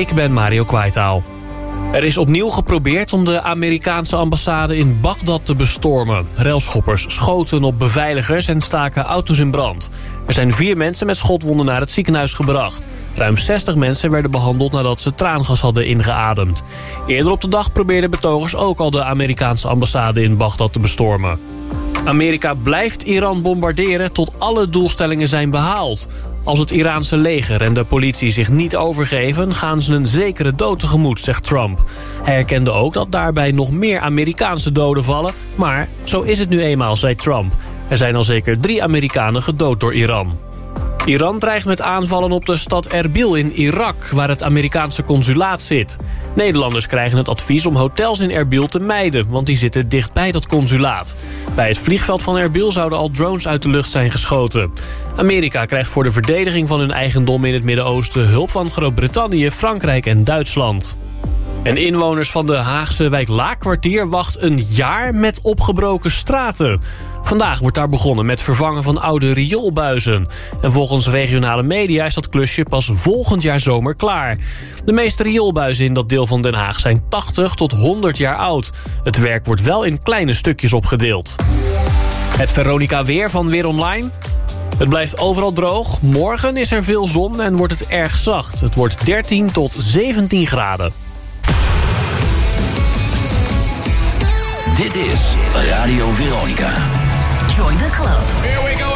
ik ben Mario Kwaitaal. Er is opnieuw geprobeerd om de Amerikaanse ambassade in Bagdad te bestormen. Relschoppers schoten op beveiligers en staken auto's in brand. Er zijn vier mensen met schotwonden naar het ziekenhuis gebracht. Ruim 60 mensen werden behandeld nadat ze traangas hadden ingeademd. Eerder op de dag probeerden betogers ook al de Amerikaanse ambassade in Bagdad te bestormen. Amerika blijft Iran bombarderen tot alle doelstellingen zijn behaald. Als het Iraanse leger en de politie zich niet overgeven... gaan ze een zekere dood tegemoet, zegt Trump. Hij erkende ook dat daarbij nog meer Amerikaanse doden vallen... maar zo is het nu eenmaal, zei Trump. Er zijn al zeker drie Amerikanen gedood door Iran. Iran dreigt met aanvallen op de stad Erbil in Irak... waar het Amerikaanse consulaat zit. Nederlanders krijgen het advies om hotels in Erbil te mijden... want die zitten dichtbij dat consulaat. Bij het vliegveld van Erbil zouden al drones uit de lucht zijn geschoten. Amerika krijgt voor de verdediging van hun eigendom in het Midden-Oosten... hulp van Groot-Brittannië, Frankrijk en Duitsland. En inwoners van de Haagse wijk Laakkwartier wacht een jaar met opgebroken straten. Vandaag wordt daar begonnen met vervangen van oude rioolbuizen. En volgens regionale media is dat klusje pas volgend jaar zomer klaar. De meeste rioolbuizen in dat deel van Den Haag zijn 80 tot 100 jaar oud. Het werk wordt wel in kleine stukjes opgedeeld. Het Veronica Weer van Weer Online. Het blijft overal droog. Morgen is er veel zon en wordt het erg zacht. Het wordt 13 tot 17 graden. Dit is Radio Veronica. Join the club. Here we go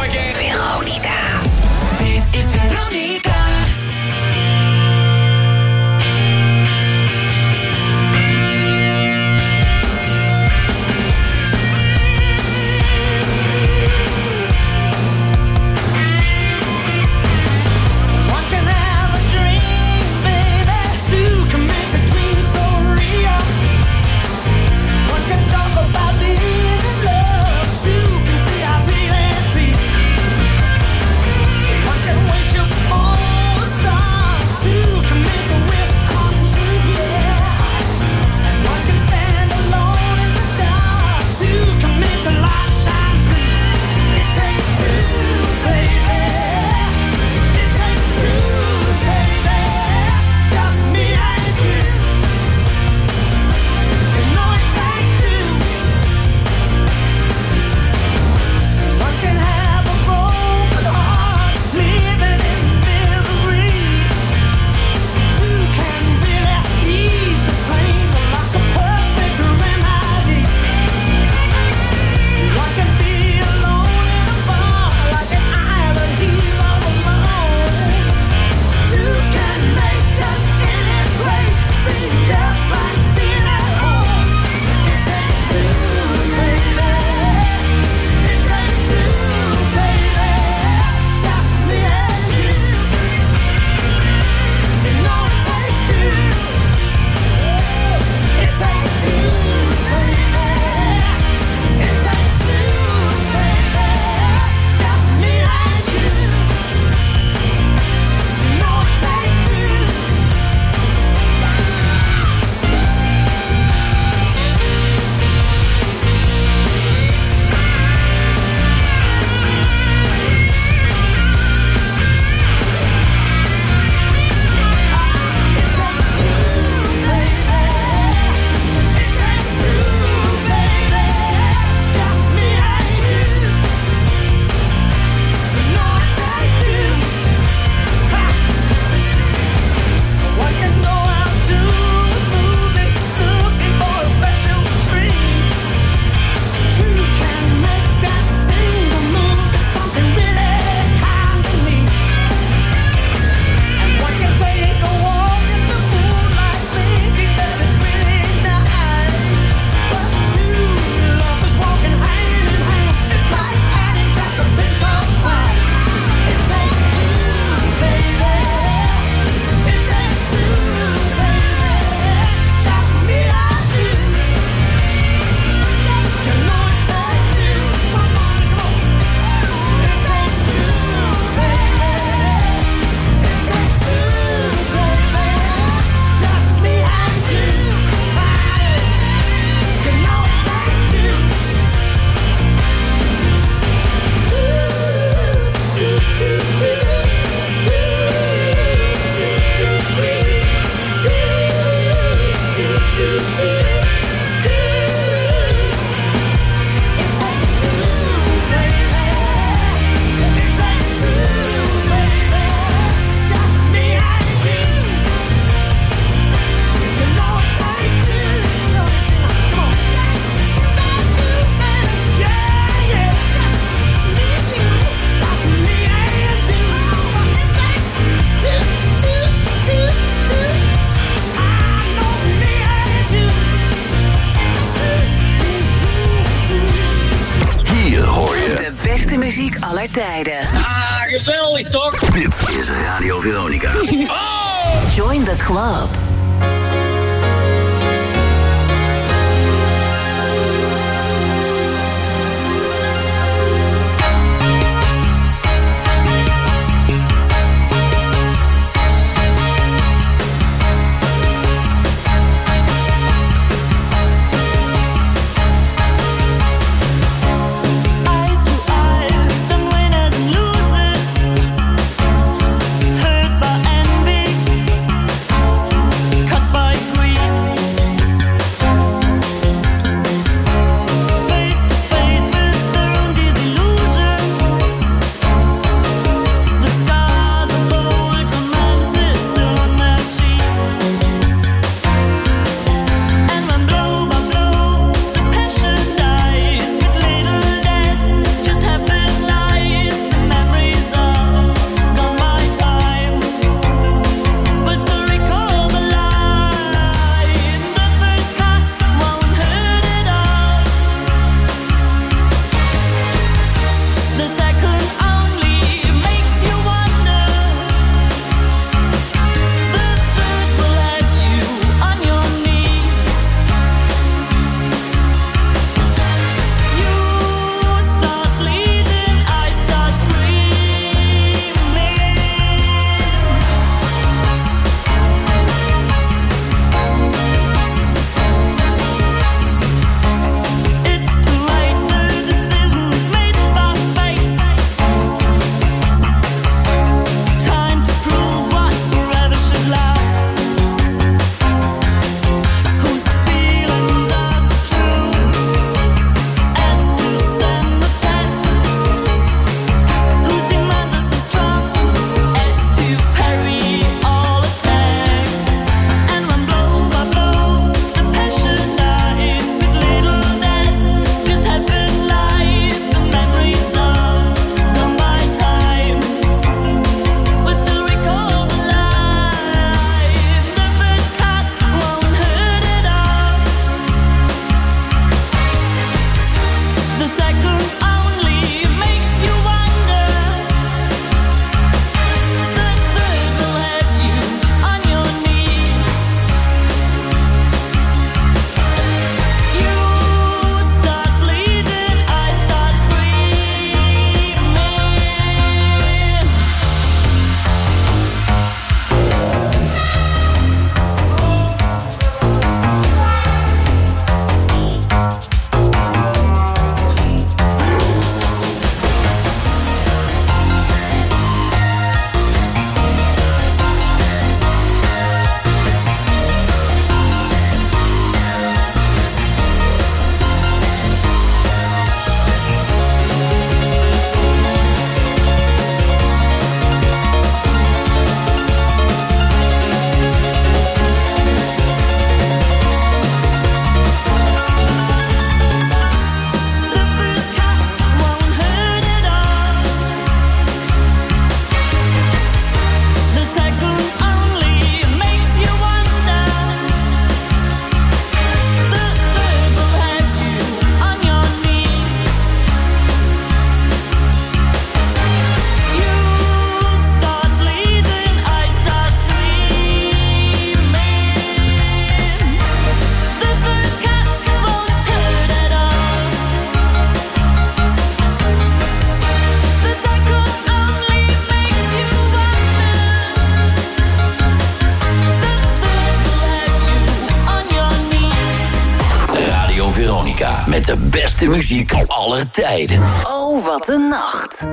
muziek aller tijden. Oh, wat een nacht.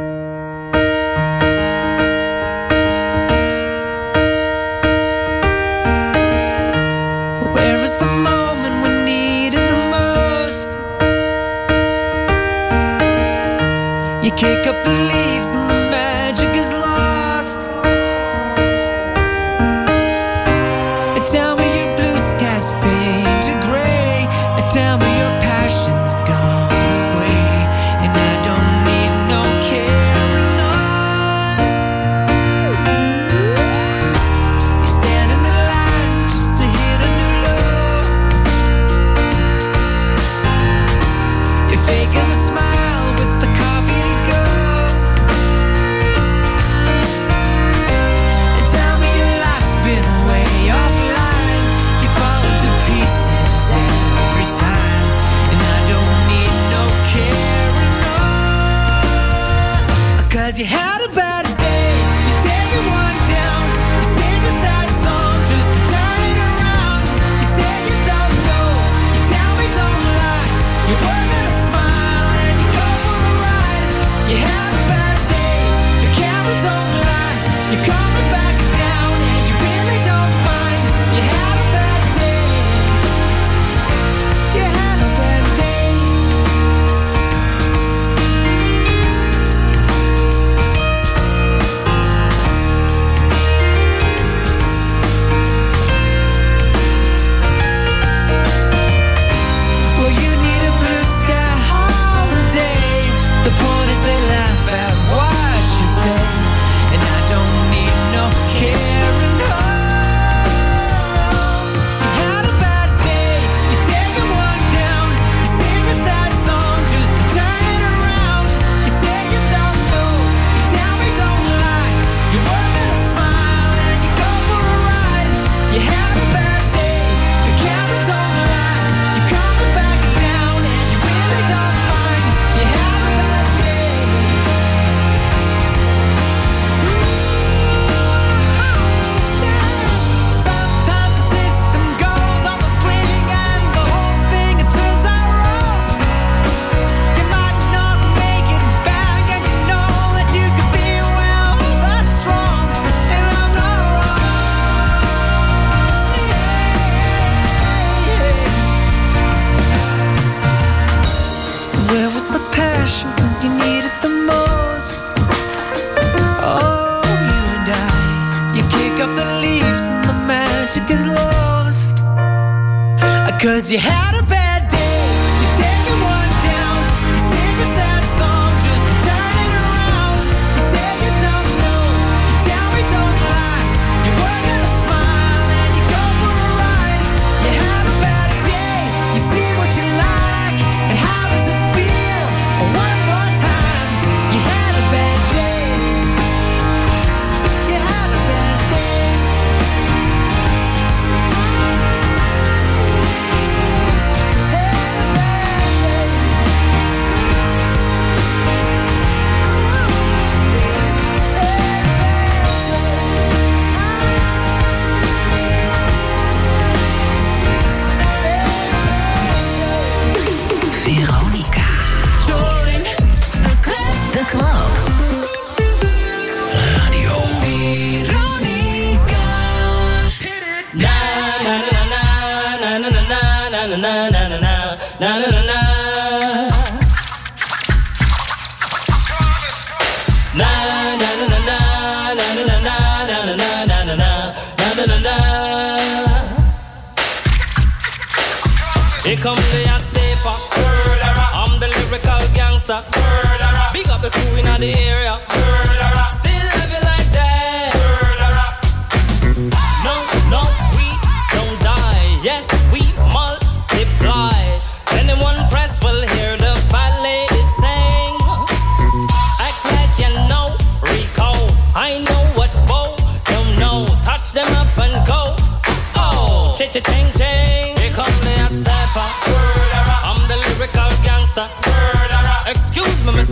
You had a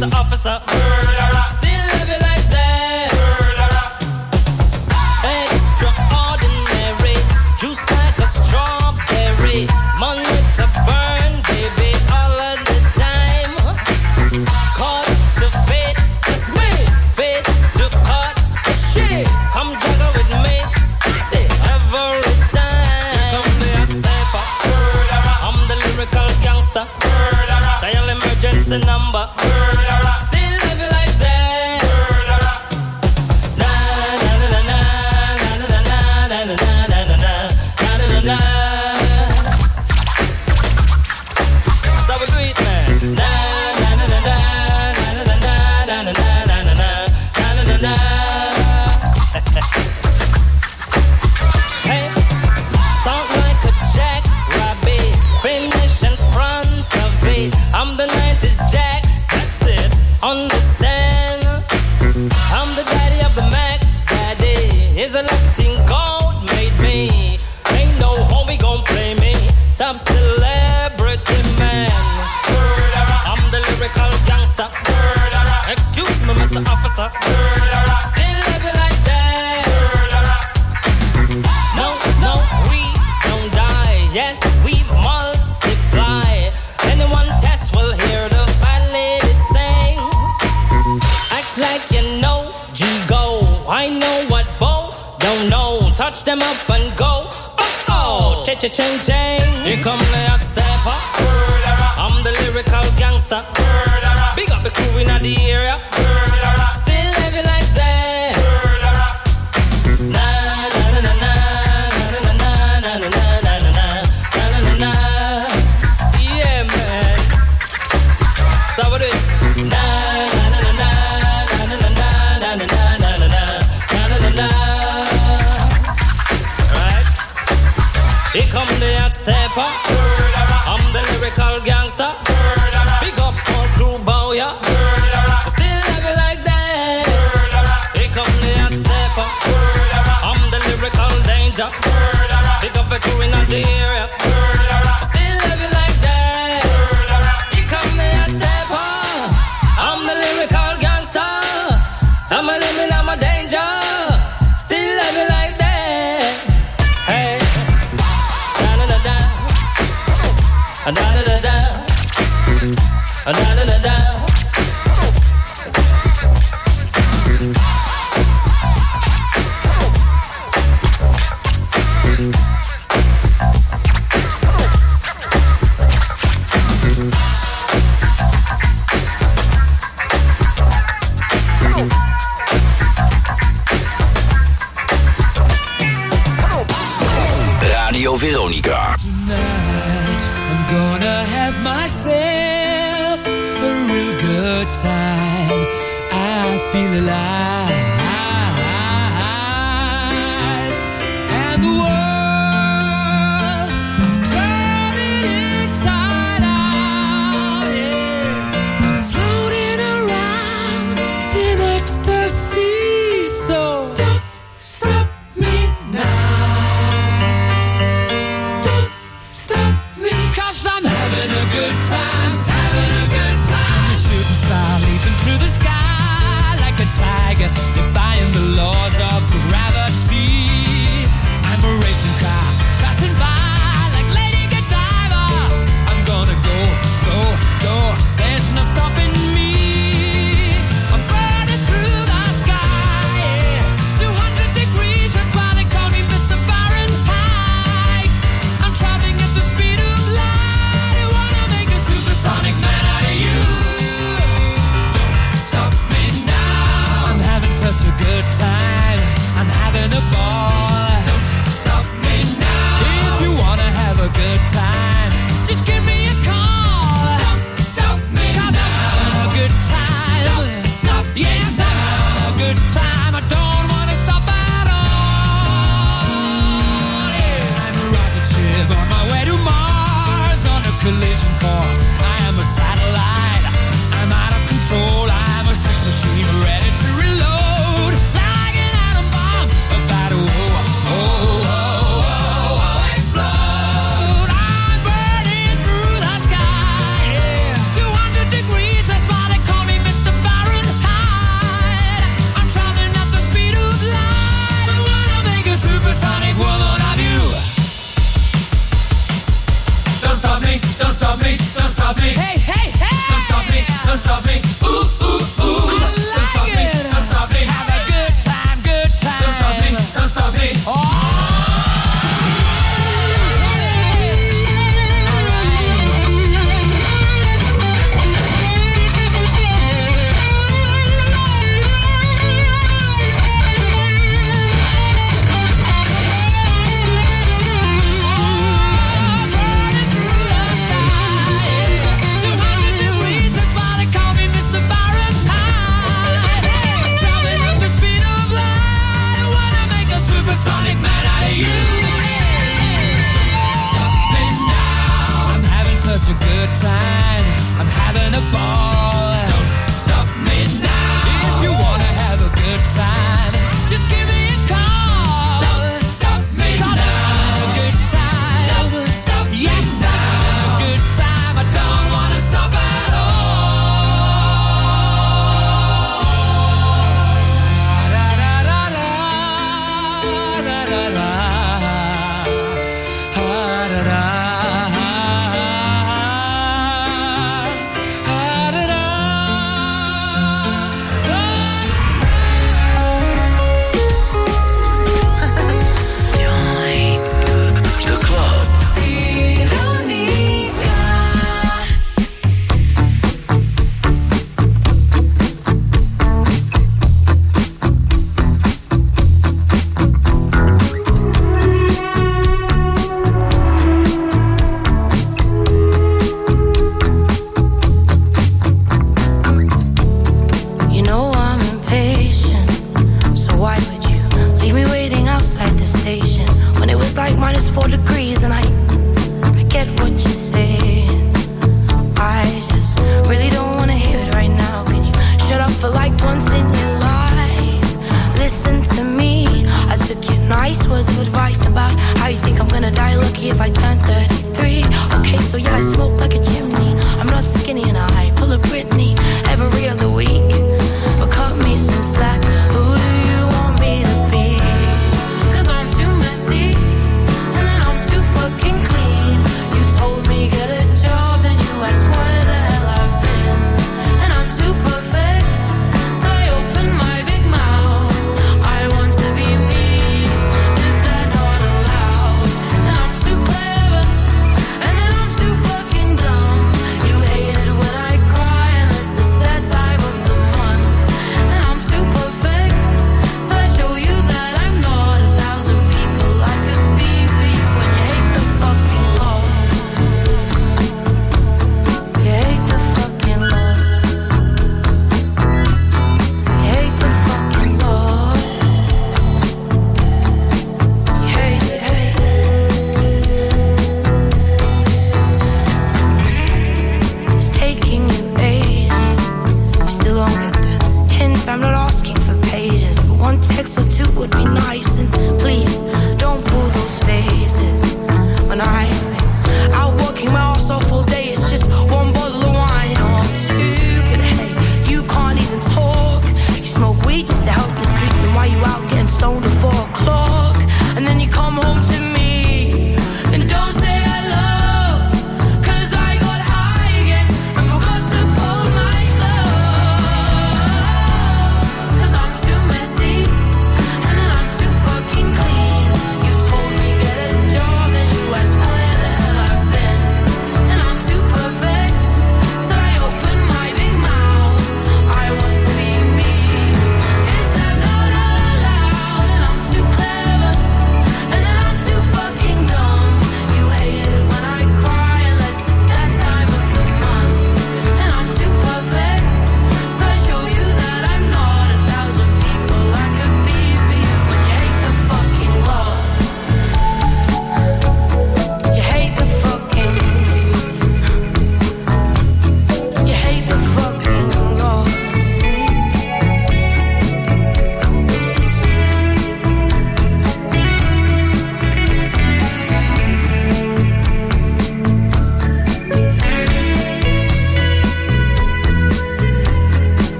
the officer. Murderer. them up and go. Oh oh, cha cha chang chang. Here come the hot stepper. I'm the lyrical gangster. Big up the crew in the area. murderer. Jah. Big up a crew in the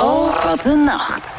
Oh, wat een nacht.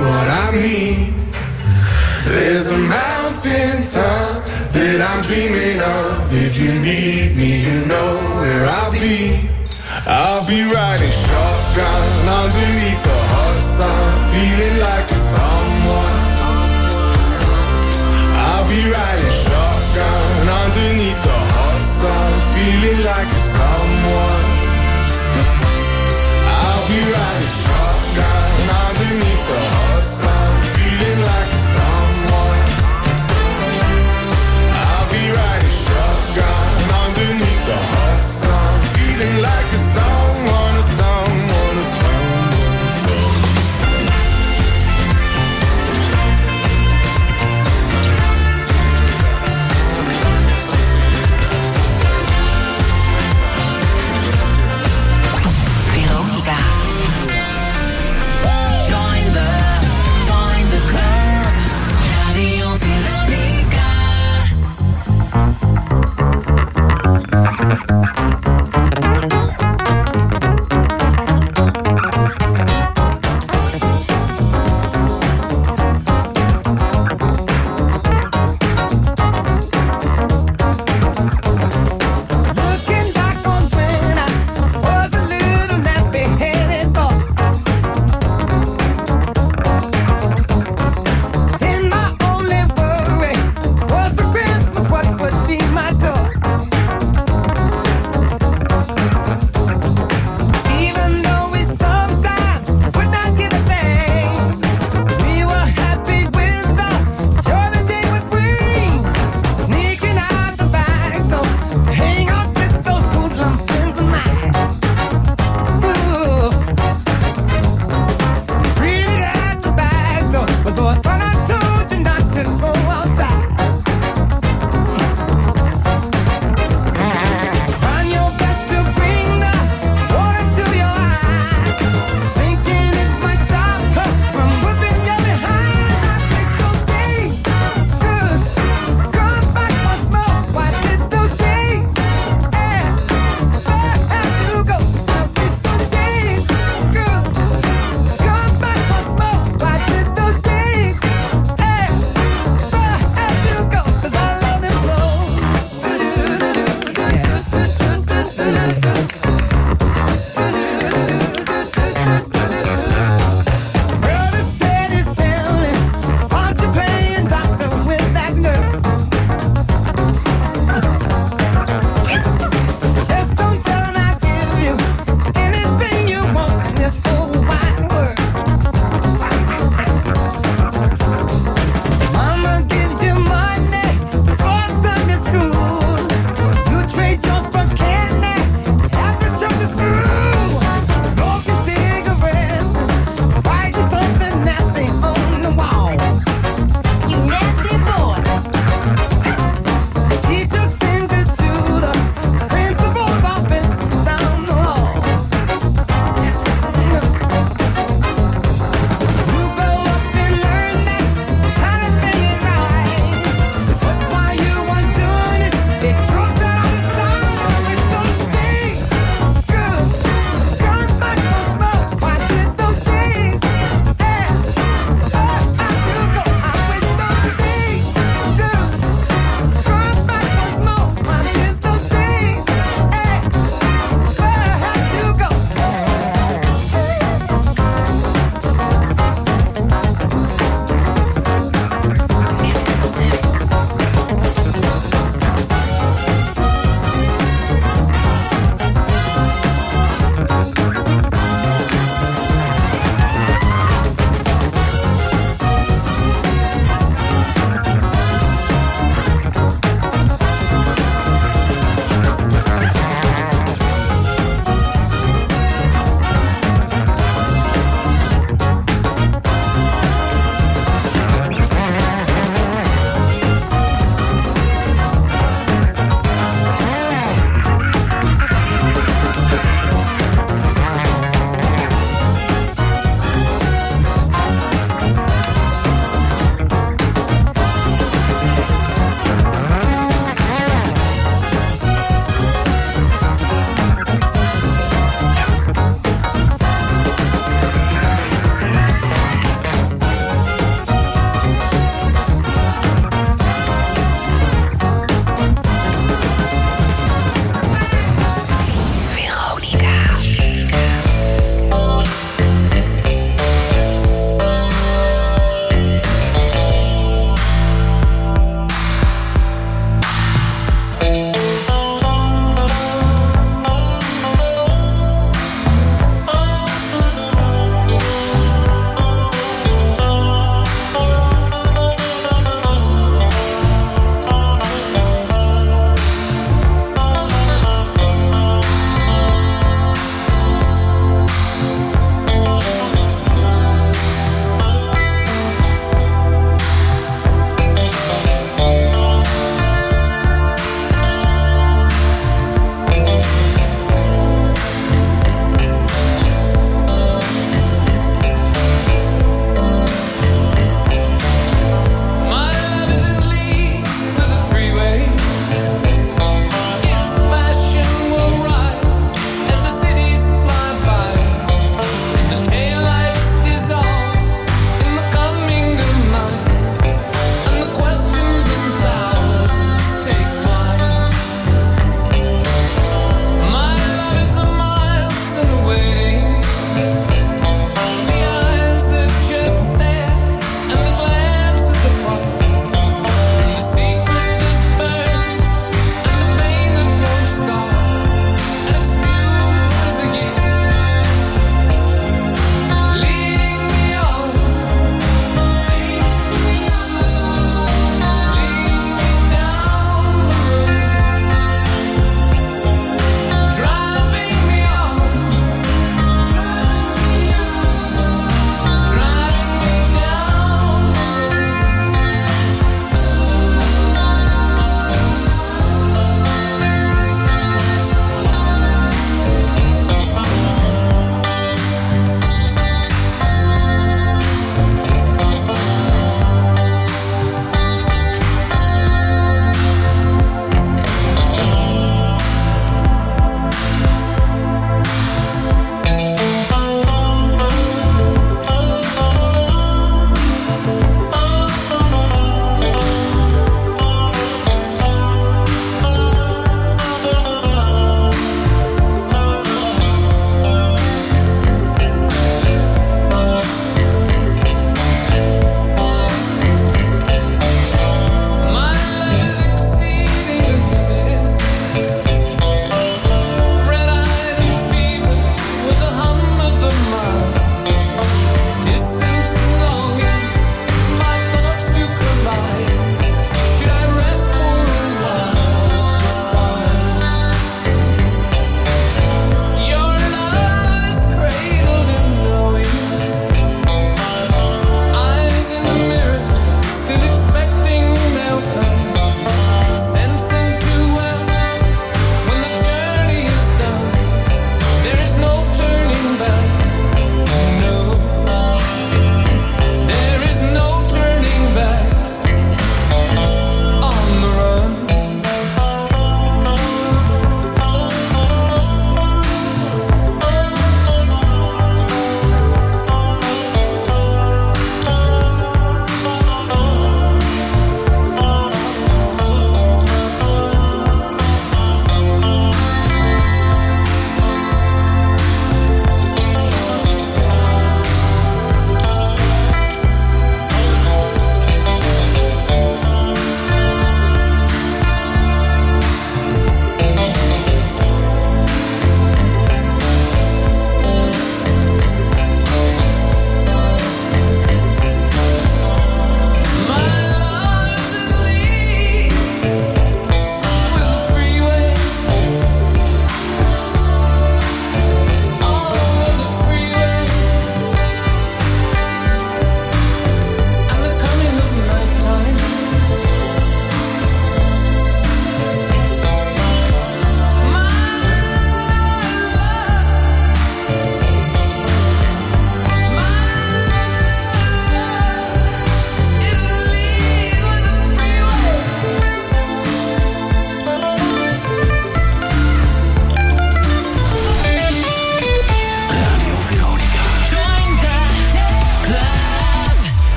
what I mean. There's a mountain top that I'm dreaming of. If you need me, you know where I'll be. I'll be riding shotgun underneath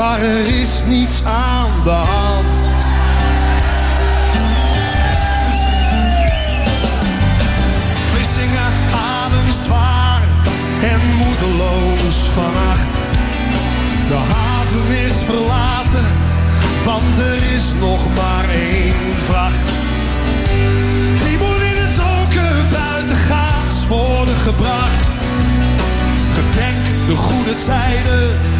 Maar er is niets aan de hand. Vlissingen ademt zwaar en moedeloos vannacht. De haven is verlaten, want er is nog maar één vracht. Die moet in het donker buitengaats worden gebracht. Gedenk de goede tijden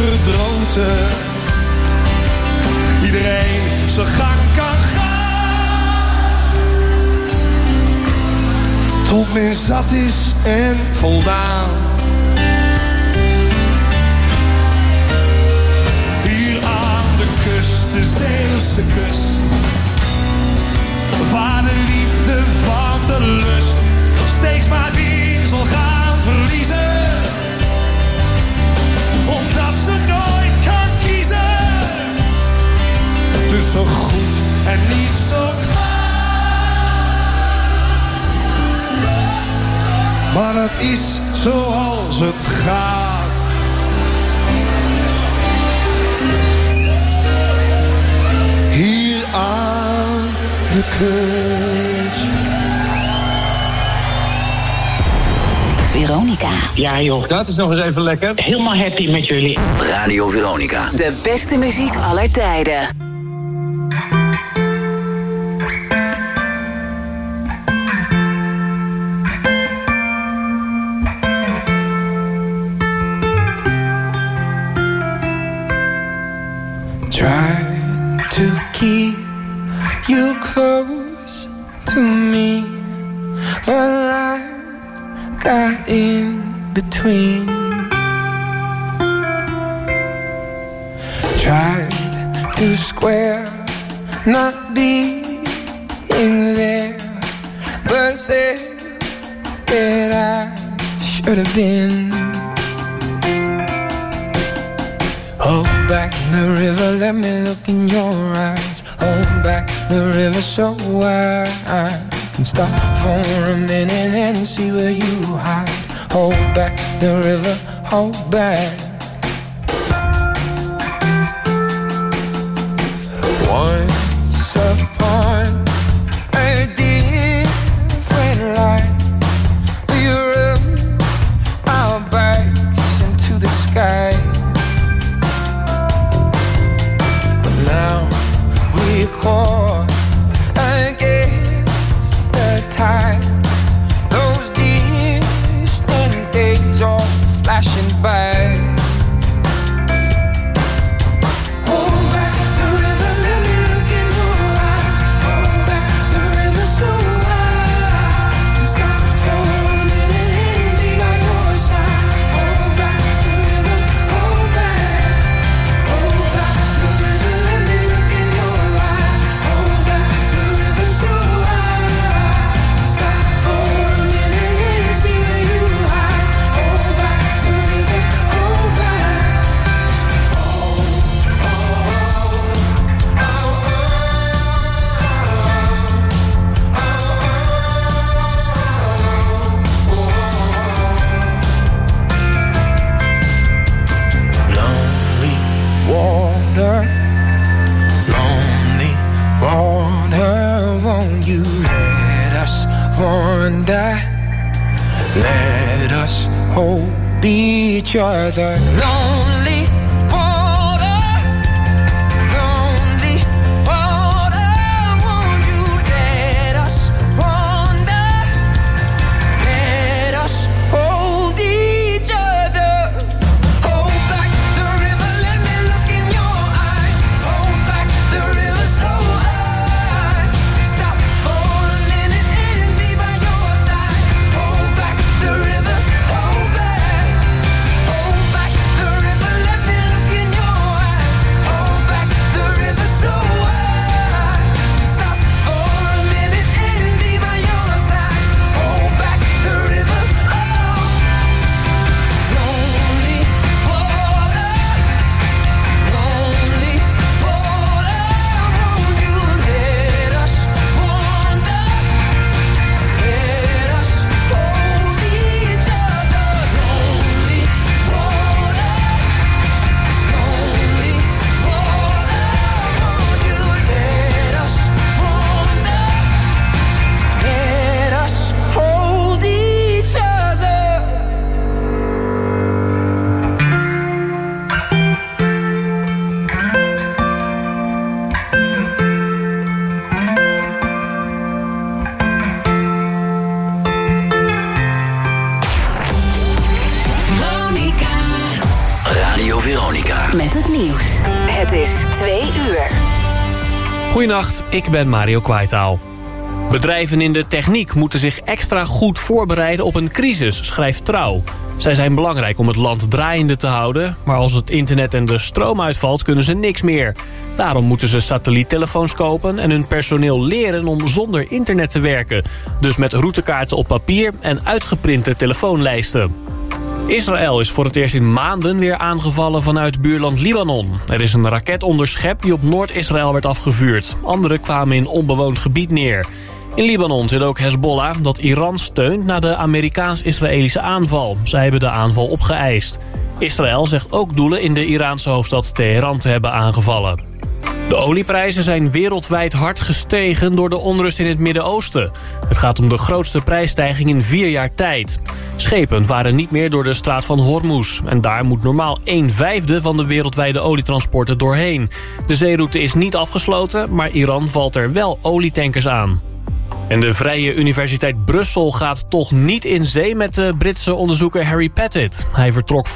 onverdroten iedereen zijn gang kan gaan. Tot men zat is en voldaan. Hier aan de kust, de Zeeuwse kust. Waar de liefde van de lust steeds maar weer zal gaan verliezen. Tussen goed en niet zo kwaad. Maar dat is zoals het gaat. Hier aan de kust. Veronica. Ja joh, Dat is nog eens even lekker. helemaal happy met jullie. Radio Veronica. De beste muziek aller tijden. fast. Ik ben Mario Kwaitaal. Bedrijven in de techniek moeten zich extra goed voorbereiden op een crisis, schrijft Trouw. Zij zijn belangrijk om het land draaiende te houden... maar als het internet en de stroom uitvalt, kunnen ze niks meer. Daarom moeten ze satelliettelefoons kopen en hun personeel leren om zonder internet te werken. Dus met routekaarten op papier en uitgeprinte telefoonlijsten. Israël is voor het eerst in maanden weer aangevallen vanuit buurland Libanon. Er is een raket onderschept die op Noord-Israël werd afgevuurd. Andere kwamen in onbewoond gebied neer. In Libanon zit ook Hezbollah, dat Iran steunt na de Amerikaans-Israëlische aanval. Zij hebben de aanval opgeëist. Israël zegt ook doelen in de Iraanse hoofdstad Teheran te hebben aangevallen. De olieprijzen zijn wereldwijd hard gestegen door de onrust in het Midden-Oosten. Het gaat om de grootste prijsstijging in vier jaar tijd. Schepen varen niet meer door de straat van Hormuz. En daar moet normaal een vijfde van de wereldwijde olietransporten doorheen. De zeeroute is niet afgesloten, maar Iran valt er wel olietankers aan. En de Vrije Universiteit Brussel gaat toch niet in zee met de Britse onderzoeker Harry Pettit. Hij vertrok